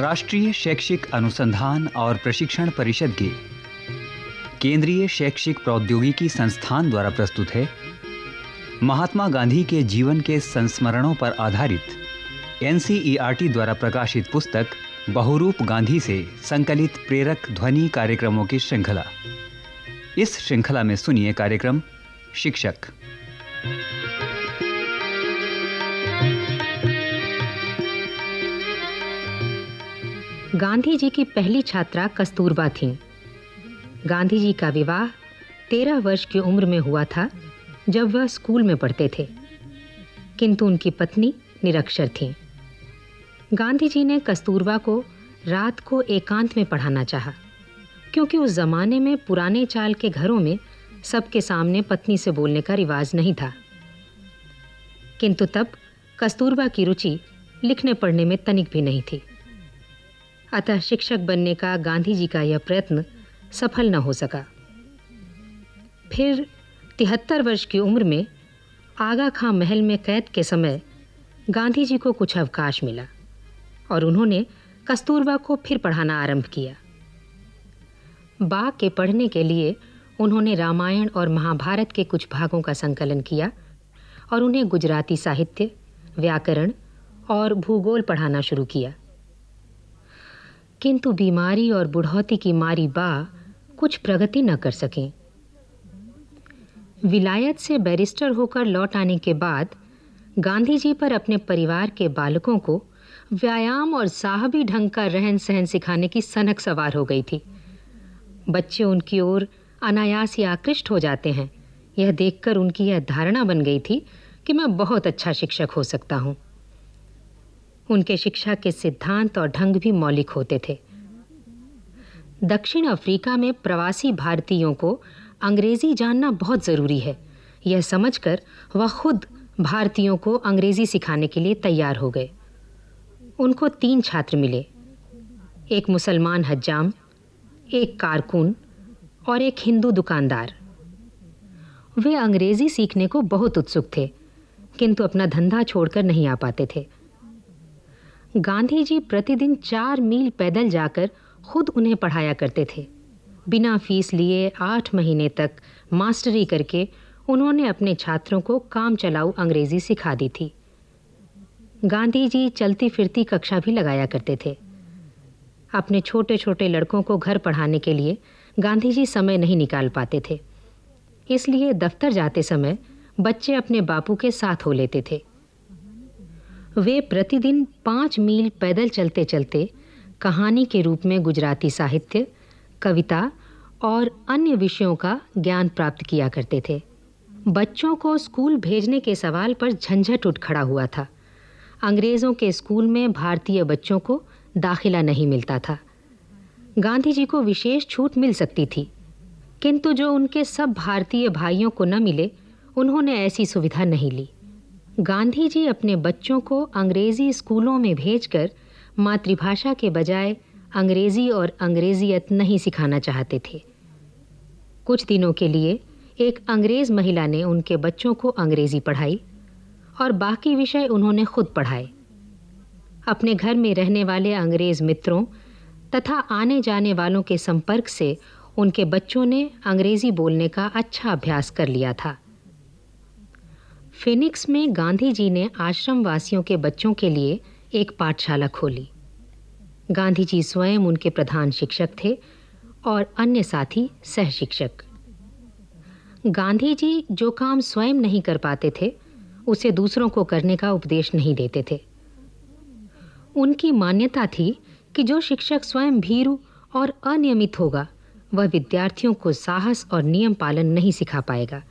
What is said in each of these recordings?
राष्ट्रीय शैक्षिक अनुसंधान और प्रशिक्षण परिषद के केंद्रीय शैक्षिक प्रौद्योगिकी संस्थान द्वारा प्रस्तुत है। महात्मा गांधी के जीवन के संस्मरणों पर आधारित एनसीईआरटी द्वारा प्रकाशित पुस्तक बहुरूप गांधी से संकलित प्रेरक ध्वनि कार्यक्रमों की श्रृंखला। इस श्रृंखला में सुनिए कार्यक्रम शिक्षक। गांधी जी की पहली छात्रा कस्तूरबा थीं। गांधी जी का विवाह तेरह वर्ष की उम्र में हुआ था, जब वह स्कूल में पढ़ते थे किंतु उनकी पत्नी निरक्षर थीं। गांधी जी ने कस्तूरबा को रात को एकांत में पढ़ाना चाहा, क्योंकि उस जमाने में पुराने चाल के घरों में सबके सामने पत्नी से बोलने का रिवाज नहीं था किंतु तब कस्तूरबा की रुचि लिखने पढ़ने में तनिक भी नहीं थी अतः शिक्षक बनने का गांधी जी का यह प्रयत्न सफल न हो सका। फिर तिहत्तर वर्ष की उम्र में आगा खां महल में कैद के समय गांधी जी को कुछ अवकाश मिला और उन्होंने कस्तूरबा को फिर पढ़ाना आरंभ किया। बाग के पढ़ने के लिए उन्होंने रामायण और महाभारत के कुछ भागों का संकलन किया और उन्हें गुजराती साहित्य, व्याकरण और भूगोल पढ़ाना शुरू किया। किंतु बीमारी और बुढ़ौती की मारी बा कुछ प्रगति न कर सकें। विलायत से बैरिस्टर होकर लौट आने के बाद गांधी जी पर अपने परिवार के बालकों को व्यायाम और साहबी ढंग का रहन सहन सिखाने की सनक सवार हो गई थी। बच्चे उनकी ओर अनायास ही आकृष्ट हो जाते हैं। यह देखकर उनकी यह धारणा बन गई थी कि मैं बहुत अच्छा शिक्षक हो सकता हूँ। उनके शिक्षा के सिद्धांत और ढंग भी मौलिक होते थे। दक्षिण अफ्रीका में प्रवासी भारतीयों को अंग्रेज़ी जानना बहुत ज़रूरी है। यह समझकर वह खुद भारतीयों को अंग्रेज़ी सिखाने के लिए तैयार हो गए। उनको तीन छात्र मिले। एक मुसलमान हज्जाम, एक कारकुन और एक हिंदू दुकानदार। वे अंग्रेज़ी सीखने को बहुत उत्सुक थे, किंतु अपना धंधा छोड़कर नहीं आ पाते थे। गांधी जी प्रतिदिन चार मील पैदल जाकर खुद उन्हें पढ़ाया करते थे। बिना फ़ीस लिए आठ महीने तक मास्टरी करके उन्होंने अपने छात्रों को काम चलाऊ अंग्रेज़ी सिखा दी थी। गांधी जी चलती फिरती कक्षा भी लगाया करते थे। अपने छोटे छोटे लड़कों को घर पढ़ाने के लिए गांधी जी समय नहीं निकाल पाते थे। इसलिए दफ्तर जाते समय बच्चे अपने बापू के साथ हो लेते थे। वे प्रतिदिन पाँच मील पैदल चलते चलते कहानी के रूप में गुजराती साहित्य, कविता और अन्य विषयों का ज्ञान प्राप्त किया करते थे। बच्चों को स्कूल भेजने के सवाल पर झंझट उठ खड़ा हुआ था। अंग्रेज़ों के स्कूल में भारतीय बच्चों को दाखिला नहीं मिलता था। गांधी जी को विशेष छूट मिल सकती थी, किंतु जो उनके सब भारतीय भाइयों को न मिले, उन्होंने ऐसी सुविधा नहीं ली। गांधी जी अपने बच्चों को अंग्रेज़ी स्कूलों में भेजकर मातृभाषा के बजाय अंग्रेज़ी और अंग्रेजियत नहीं सिखाना चाहते थे। कुछ दिनों के लिए एक अंग्रेज़ महिला ने उनके बच्चों को अंग्रेज़ी पढ़ाई और बाकी विषय उन्होंने खुद पढ़ाए। अपने घर में रहने वाले अंग्रेज़ मित्रों तथा आने जाने वालों के संपर्क से उनके बच्चों ने अंग्रेज़ी बोलने का अच्छा अभ्यास कर लिया था। फिनिक्स में गांधी जी ने आश्रम वासियों के बच्चों के लिए एक पाठशाला खोली। गांधी जी स्वयं उनके प्रधान शिक्षक थे और अन्य साथी सह शिक्षक गांधी जी जो काम स्वयं नहीं कर पाते थे, उसे दूसरों को करने का उपदेश नहीं देते थे। उनकी मान्यता थी कि जो शिक्षक स्वयं भीरु और अनियमित होगा, वह विद्यार्थियों को साहस और नियम पालन नहीं सिखा पाएगा।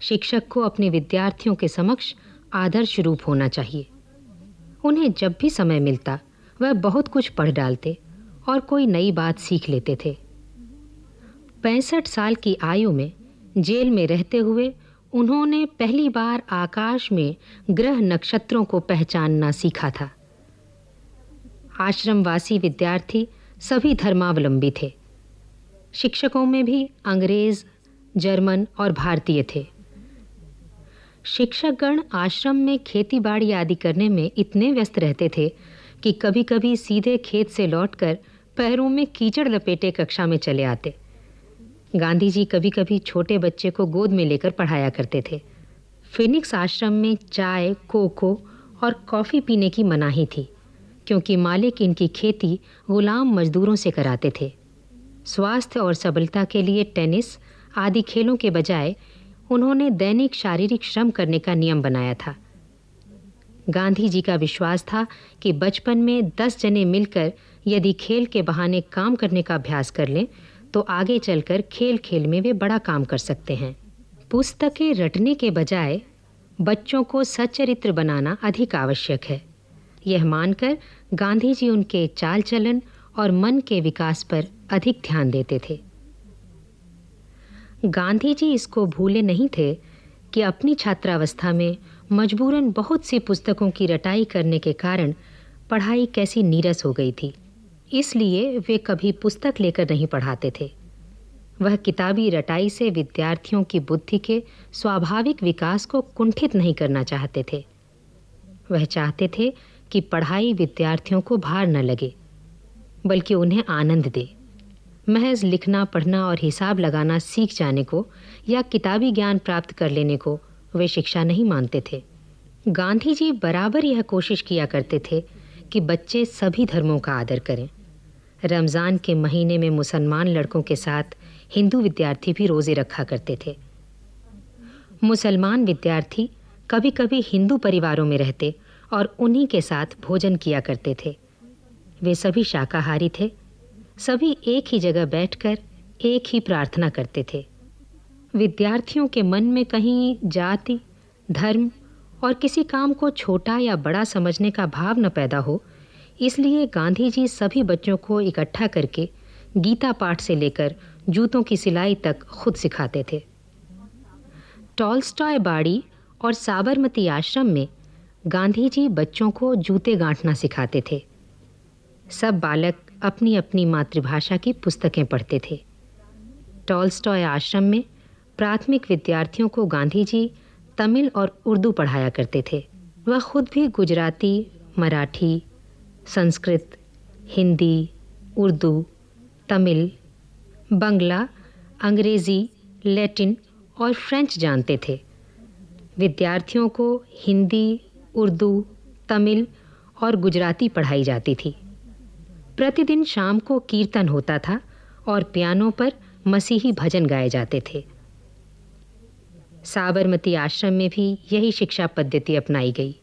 शिक्षक को अपने विद्यार्थियों के समक्ष आदर्श रूप होना चाहिए। उन्हें जब भी समय मिलता, वह बहुत कुछ पढ़ डालते और कोई नई बात सीख लेते थे। पैंसठ साल की आयु में जेल में रहते हुए उन्होंने पहली बार आकाश में ग्रह नक्षत्रों को पहचानना सीखा था। आश्रमवासी विद्यार्थी सभी धर्मावलंबी थे। शिक्षकों में भी अंग्रेज़, जर्मन और भारतीय थे। शिक्षकगण आश्रम में खेती बाड़ी आदि करने में इतने व्यस्त रहते थे कि कभी-कभी सीधे खेत से लौटकर पैरों में कीचड़ लपेटे कक्षा में चले आते। गांधी जी कभी-कभी छोटे बच्चे को गोद में लेकर पढ़ाया करते थे। फिनिक्स आश्रम में चाय, कोको और कॉफ़ी पीने की मनाही थी, क्योंकि मालिक इनकी खेती गुलाम मजदूरों से कराते थे। स्वास्थ्य और सबलता के लिए टेनिस आदि खेलों के बजाय उन्होंने दैनिक शारीरिक श्रम करने का नियम बनाया था। गांधी जी का विश्वास था कि बचपन में दस जने मिलकर यदि खेल के बहाने काम करने का अभ्यास कर लें तो आगे चलकर खेल खेल में वे बड़ा काम कर सकते हैं। पुस्तकें रटने के बजाय बच्चों को सच्चरित्र बनाना अधिक आवश्यक है। यह मानकर गांधी जी उनके चाल चलन और मन के विकास पर अधिक ध्यान देते थे। गांधी जी इसको भूले नहीं थे कि अपनी छात्रावस्था में मजबूरन बहुत सी पुस्तकों की रटाई करने के कारण पढ़ाई कैसी नीरस हो गई थी। इसलिए वे कभी पुस्तक लेकर नहीं पढ़ाते थे। वह किताबी रटाई से विद्यार्थियों की बुद्धि के स्वाभाविक विकास को कुंठित नहीं करना चाहते थे। वह चाहते थे कि पढ़ाई विद्यार्थियों को भार न लगे, बल्कि उन्हें आनंद दे। महज लिखना, पढ़ना और हिसाब लगाना सीख जाने को या किताबी ज्ञान प्राप्त कर लेने को वे शिक्षा नहीं मानते थे। गांधी जी बराबर यह कोशिश किया करते थे कि बच्चे सभी धर्मों का आदर करें। रमज़ान के महीने में मुसलमान लड़कों के साथ हिंदू विद्यार्थी भी रोज़े रखा करते थे। मुसलमान विद्यार्थी कभी कभी हिंदू परिवारों में रहते और उन्हीं के साथ भोजन किया करते थे। वे सभी शाकाहारी थे सभी एक ही जगह बैठकर एक ही प्रार्थना करते थे। विद्यार्थियों के मन में कहीं जाति, धर्म और किसी काम को छोटा या बड़ा समझने का भाव न पैदा हो, इसलिए गांधी जी सभी बच्चों को इकट्ठा करके गीता पाठ से लेकर जूतों की सिलाई तक खुद सिखाते थे। टॉलस्टॉय बाड़ी और साबरमती आश्रम में गांधी जी बच्चों को जूते गांठना सिखाते थे। सब बालक अपनी अपनी मातृभाषा की पुस्तकें पढ़ते थे। टॉलस्टॉय आश्रम में प्राथमिक विद्यार्थियों को गांधी जी तमिल और उर्दू पढ़ाया करते थे। वह खुद भी गुजराती, मराठी, संस्कृत, हिंदी, उर्दू, तमिल, बंगला, अंग्रेज़ी, लैटिन और फ्रेंच जानते थे। विद्यार्थियों को हिंदी, उर्दू, तमिल और गुजराती पढ़ाई जाती थी। प्रतिदिन शाम को कीर्तन होता था और पियानो पर मसीही भजन गाए जाते थे। साबरमती आश्रम में भी यही शिक्षा पद्धति अपनाई गई।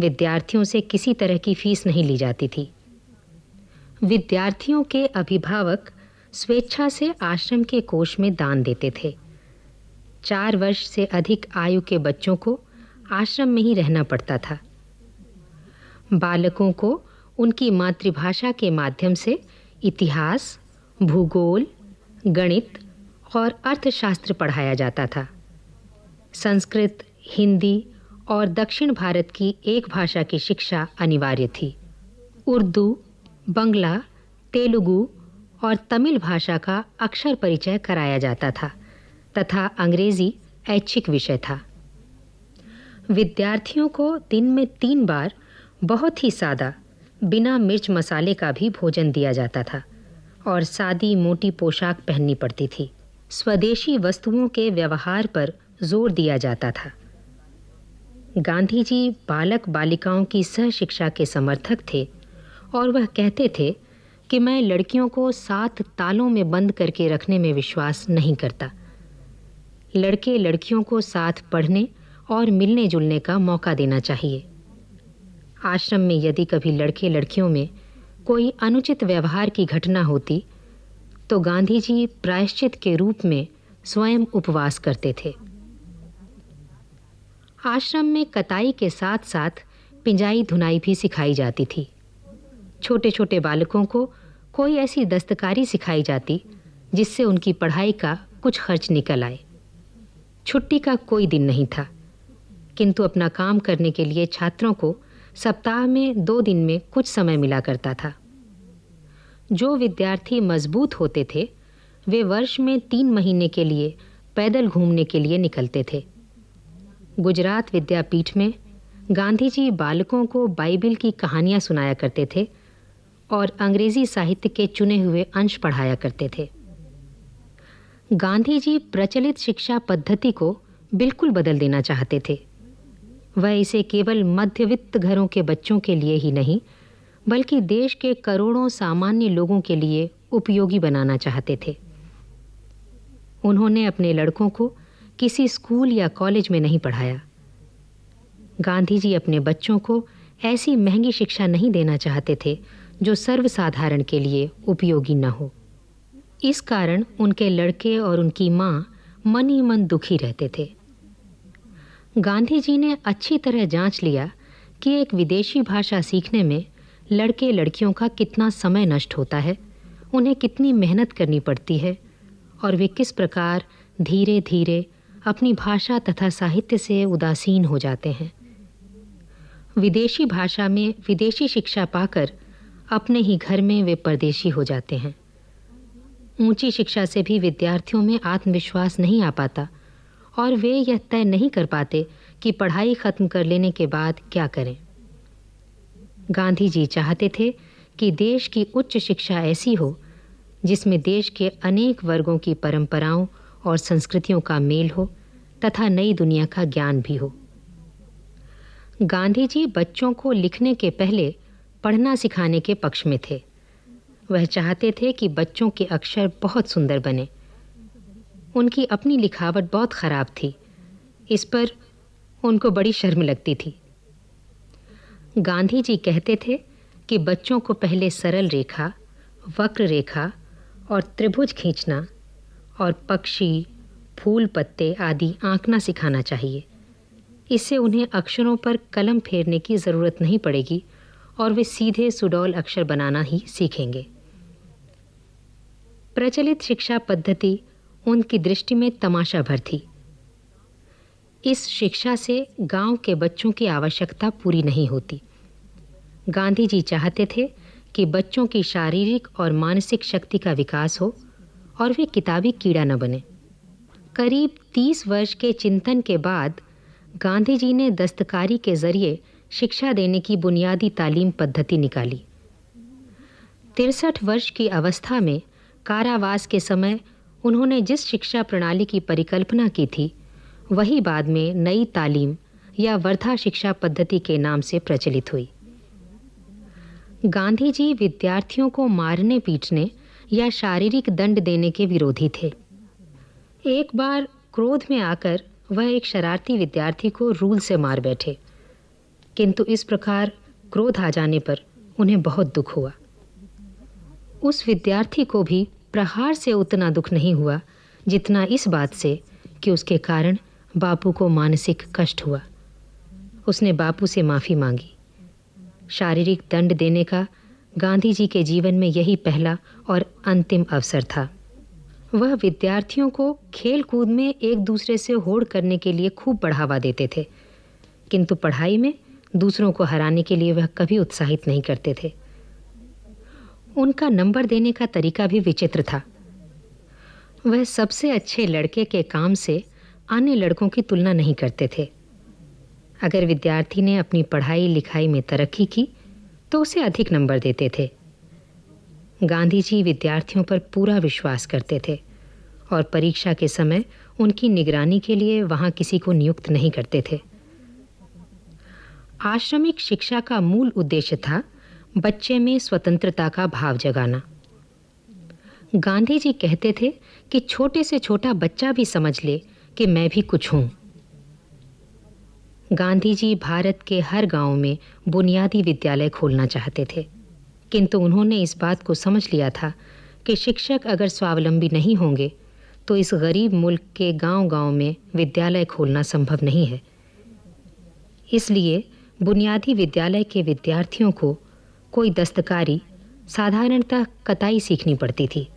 विद्यार्थियों से किसी तरह की फ़ीस नहीं ली जाती थी। विद्यार्थियों के अभिभावक स्वेच्छा से आश्रम के कोष में दान देते थे। चार वर्ष से अधिक आयु के बच्चों को आश्रम में ही रहना पड़ता था। बालकों को उनकी मातृभाषा के माध्यम से इतिहास, भूगोल, गणित और अर्थशास्त्र पढ़ाया जाता था। संस्कृत, हिंदी और दक्षिण भारत की एक भाषा की शिक्षा अनिवार्य थी। उर्दू, बंगला, तेलुगु और तमिल भाषा का अक्षर परिचय कराया जाता था तथा अंग्रेज़ी ऐच्छिक विषय था। विद्यार्थियों को दिन में तीन बार बहुत ही सादा बिना मिर्च मसाले का भी भोजन दिया जाता था, और सादी मोटी पोशाक पहननी पड़ती थी। स्वदेशी वस्तुओं के व्यवहार पर ज़ोर दिया जाता था। गांधी जी बालक बालिकाओं की सह शिक्षा के समर्थक थे, और वह कहते थे कि मैं लड़कियों को सात तालों में बंद करके रखने में विश्वास नहीं करता। लड़के लड़कियों को साथ पढ़ने और मिलने जुलने का मौका देना चाहिए। आश्रम में यदि कभी लड़के लड़कियों में कोई अनुचित व्यवहार की घटना होती तो गांधी जी प्रायश्चित के रूप में स्वयं उपवास करते थे। आश्रम में कताई के साथ साथ पिंजाई धुनाई भी सिखाई जाती थी। छोटे छोटे बालकों को कोई ऐसी दस्तकारी सिखाई जाती, जिससे उनकी पढ़ाई का कुछ खर्च निकल आए। छुट्टी का कोई दिन नहीं था, किंतु अपना काम करने के लिए छात्रों को सप्ताह में दो दिन में कुछ समय मिला करता था। जो विद्यार्थी मज़बूत होते थे, वे वर्ष में तीन महीने के लिए पैदल घूमने के लिए निकलते थे। गुजरात विद्यापीठ में गांधी जी बालकों को बाइबिल की कहानियाँ सुनाया करते थे और अंग्रेज़ी साहित्य के चुने हुए अंश पढ़ाया करते थे। गांधी जी प्रचलित शिक्षा पद्धति को बिल्कुल बदल देना चाहते थे। वह इसे केवल मध्यवित्त घरों के बच्चों के लिए ही नहीं, बल्कि देश के करोड़ों सामान्य लोगों के लिए उपयोगी बनाना चाहते थे। उन्होंने अपने लड़कों को किसी स्कूल या कॉलेज में नहीं पढ़ाया। गांधी जी अपने बच्चों को ऐसी महँगी शिक्षा नहीं देना चाहते थे, जो सर्वसाधारण के लिए उपयोगी न हो। इस कारण उनके लड़के और उनकी माँ मन ही मन दुखी रहते थे। गांधी जी ने अच्छी तरह जाँच लिया कि एक विदेशी भाषा सीखने में लड़के लड़कियों का कितना समय नष्ट होता है, उन्हें कितनी मेहनत करनी पड़ती है, और वे किस प्रकार धीरे धीरे अपनी भाषा तथा साहित्य से उदासीन हो जाते हैं। विदेशी भाषा में विदेशी शिक्षा पाकर अपने ही घर में वे परदेशी हो जाते हैं। ऊँची शिक्षा से भी विद्यार्थियों में आत्मविश्वास नहीं आ पाता। और वे यह तय नहीं कर पाते कि पढ़ाई खत्म कर लेने के बाद क्या करें। गांधी जी चाहते थे कि देश की उच्च शिक्षा ऐसी हो, जिसमें देश के अनेक वर्गों की परंपराओं और संस्कृतियों का मेल हो तथा नई दुनिया का ज्ञान भी हो। गांधी जी बच्चों को लिखने के पहले पढ़ना सिखाने के पक्ष में थे। वह चाहते थे कि बच्चों के अक्षर बहुत सुंदर बने उनकी अपनी लिखावट बहुत ख़राब थी। इस पर उनको बड़ी शर्म लगती थी। गांधी जी कहते थे कि बच्चों को पहले सरल रेखा, वक्र रेखा और त्रिभुज खींचना और पक्षी, फूल पत्ते आदि आंकना सिखाना चाहिए। इससे उन्हें अक्षरों पर कलम फेरने की ज़रूरत नहीं पड़ेगी और वे सीधे सुडौल अक्षर बनाना ही सीखेंगे। प्रचलित शिक्षा पद्धति उनकी दृष्टि में तमाशा भर थी। इस शिक्षा से गाँव के बच्चों की आवश्यकता पूरी नहीं होती। गांधी जी चाहते थे कि बच्चों की शारीरिक और मानसिक शक्ति का विकास हो और वे किताबी कीड़ा न बने। करीब तीस वर्ष के चिंतन के बाद गांधी जी ने दस्तकारी के ज़रिए शिक्षा देने की बुनियादी तालीम पद्धति निकाली। तिरसठ वर्ष की अवस्था में कारावास के समय उन्होंने जिस शिक्षा प्रणाली की परिकल्पना की थी, वही बाद में नई तालीम या वर्धा शिक्षा पद्धति के नाम से प्रचलित हुई। गांधी जी विद्यार्थियों को मारने पीटने या शारीरिक दंड देने के विरोधी थे। एक बार क्रोध में आकर वह एक शरारती विद्यार्थी को रूल से मार बैठे, किंतु इस प्रकार क्रोध आ जाने पर उन्हें बहुत दुख हुआ। उस विद्यार्थी को भी प्रहार से उतना दुख नहीं हुआ, जितना इस बात से कि उसके कारण बापू को मानसिक कष्ट हुआ। उसने बापू से माफ़ी मांगी। शारीरिक दंड देने का गांधी जी के जीवन में यही पहला और अंतिम अवसर था। वह विद्यार्थियों को खेल कूद में एक दूसरे से होड़ करने के लिए खूब बढ़ावा देते थे, किंतु पढ़ाई में दूसरों को हराने के लिए वह कभी उत्साहित नहीं करते थे। उनका नंबर देने का तरीका भी विचित्र था। वह सबसे अच्छे लड़के के काम से अन्य लड़कों की तुलना नहीं करते थे। अगर विद्यार्थी ने अपनी पढ़ाई लिखाई में तरक्की की तो उसे अधिक नंबर देते थे। गांधी जी विद्यार्थियों पर पूरा विश्वास करते थे और परीक्षा के समय उनकी निगरानी के लिए वहाँ किसी को नियुक्त नहीं करते थे। आश्रमिक शिक्षा का मूल उद्देश्य था बच्चे में स्वतंत्रता का भाव जगाना। गांधी जी कहते थे कि छोटे से छोटा बच्चा भी समझ ले कि मैं भी कुछ हूँ। गांधी जी भारत के हर गाँव में बुनियादी विद्यालय खोलना चाहते थे, किंतु उन्होंने इस बात को समझ लिया था कि शिक्षक अगर स्वावलंबी नहीं होंगे तो इस गरीब मुल्क के गांव-गांव में विद्यालय खोलना संभव नहीं है। इसलिए बुनियादी विद्यालय के विद्यार्थियों को कोई दस्तकारी, साधारणतः कताई सीखनी पड़ती थी।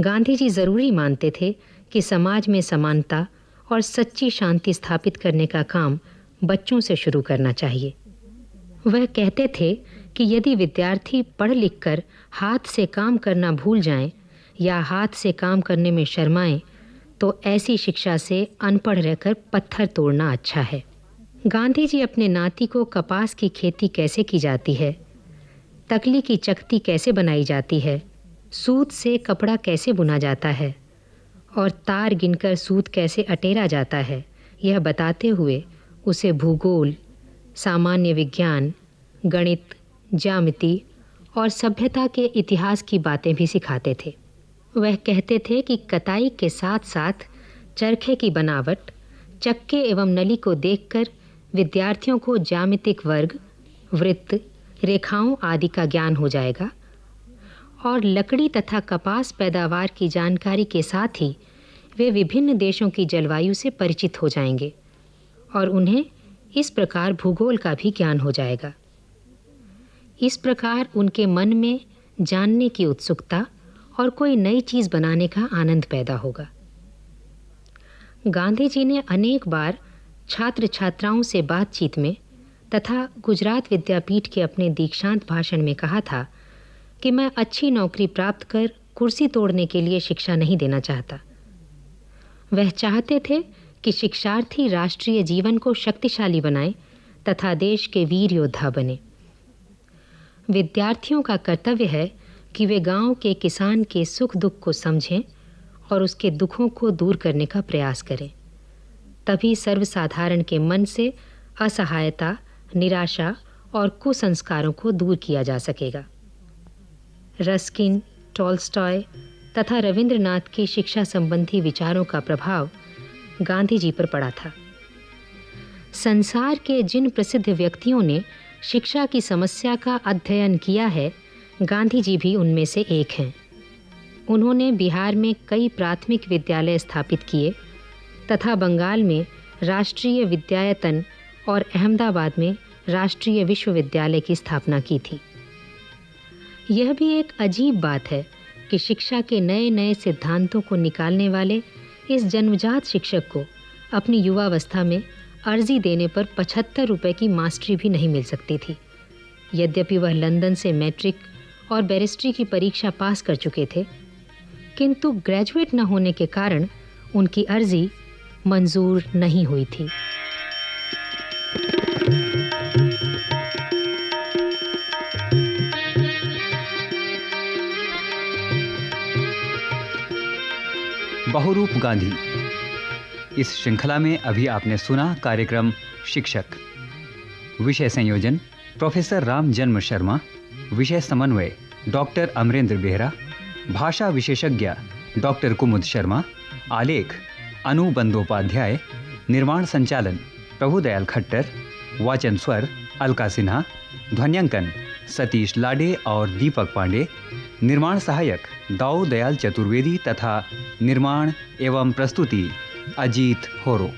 गांधी जी ज़रूरी मानते थे कि समाज में समानता और सच्ची शांति स्थापित करने का काम बच्चों से शुरू करना चाहिए। वह कहते थे कि यदि विद्यार्थी पढ़ लिख कर हाथ से काम करना भूल जाएँ या हाथ से काम करने में शर्माएँ तो ऐसी शिक्षा से अनपढ़ रहकर पत्थर तोड़ना अच्छा है। गांधी जी अपने नाती को कपास की खेती कैसे की जाती है? तकली की चकती कैसे बनाई जाती है? सूत से कपड़ा कैसे बुना जाता है? और तार गिनकर सूत कैसे अटेरा जाता है? यह बताते हुए उसे भूगोल, सामान्य विज्ञान, गणित, ज्यामिति और सभ्यता के इतिहास की बातें भी सिखाते थे। वह कहते थे कि कताई के साथ साथ चरखे की बनावट, चक्के एवं नली को देखकर विद्यार्थियों को ज्यामितिक वर्ग, वृत्त, रेखाओं आदि का ज्ञान हो जाएगा और लकड़ी तथा कपास पैदावार की जानकारी के साथ ही वे विभिन्न देशों की जलवायु से परिचित हो जाएँगे और उन्हें इस प्रकार भूगोल का भी ज्ञान हो जाएगा। इस प्रकार उनके मन में जानने की उत्सुकता और कोई नई चीज़ बनाने का आनंद पैदा होगा। गांधी जी ने अनेक बार छात्र छात्राओं से बातचीत में तथा गुजरात विद्यापीठ के अपने दीक्षांत भाषण में कहा था कि मैं अच्छी नौकरी प्राप्त कर कुर्सी तोड़ने के लिए शिक्षा नहीं देना चाहता। वह चाहते थे कि शिक्षार्थी राष्ट्रीय जीवन को शक्तिशाली बनाए तथा देश के वीर योद्धा बने। विद्यार्थियों का कर्तव्य है कि वे गाँव के किसान के सुख दुख को समझें और उसके दुखों को दूर करने का प्रयास करें। तभी सर्वसाधारण के मन से असहायता, निराशा और कुसंस्कारों को दूर किया जा सकेगा। रस्किन, टॉलस्टॉय तथा रविंद्रनाथ की शिक्षा संबंधी विचारों का प्रभाव गांधी जी पर पड़ा था। संसार के जिन प्रसिद्ध व्यक्तियों ने शिक्षा की समस्या का अध्ययन किया है गांधी जी भी उनमें से एक हैं। उन्होंने बिहार में कई प्राथमिक विद्यालय स्थापित किए तथा बंगाल में राष्ट्रीय विद्यायतन और अहमदाबाद में राष्ट्रीय विश्वविद्यालय की स्थापना की थी। यह भी एक अजीब बात है कि शिक्षा के नए नए सिद्धांतों को निकालने वाले इस जन्मजात शिक्षक को अपनी युवावस्था में अर्जी देने पर पचहत्तर रुपये की मास्टरी भी नहीं मिल सकती थी। यद्यपि वह लंदन से मैट्रिक और बैरिस्ट्री की परीक्षा पास कर चुके थे, किंतु ग्रेजुएट न होने के कारण उनकी अर्जी मंजूर नहीं हुई थी। बहुरूप गांधी, इस श्रृंखला में अभी आपने सुना कार्यक्रम शिक्षक। विषय संयोजन, प्रोफेसर राम जन्म शर्मा, विषय समन्वय, डॉक्टर अमरेंद्र बेहरा, भाषा विशेषज्ञ डॉक्टर कुमुद शर्मा, आलेख अनु बंदोपाध्याय निर्माण संचालन, प्रभुदयाल खट्टर, वाचन स्वर, अलका सिन्हा, ध्वन्यांकन, सतीश लाडे और दीपक पांडे निर्माण सहायक दाऊ दयाल चतुर्वेदी तथा निर्माण एवं प्रस्तुति, अजीत होरो।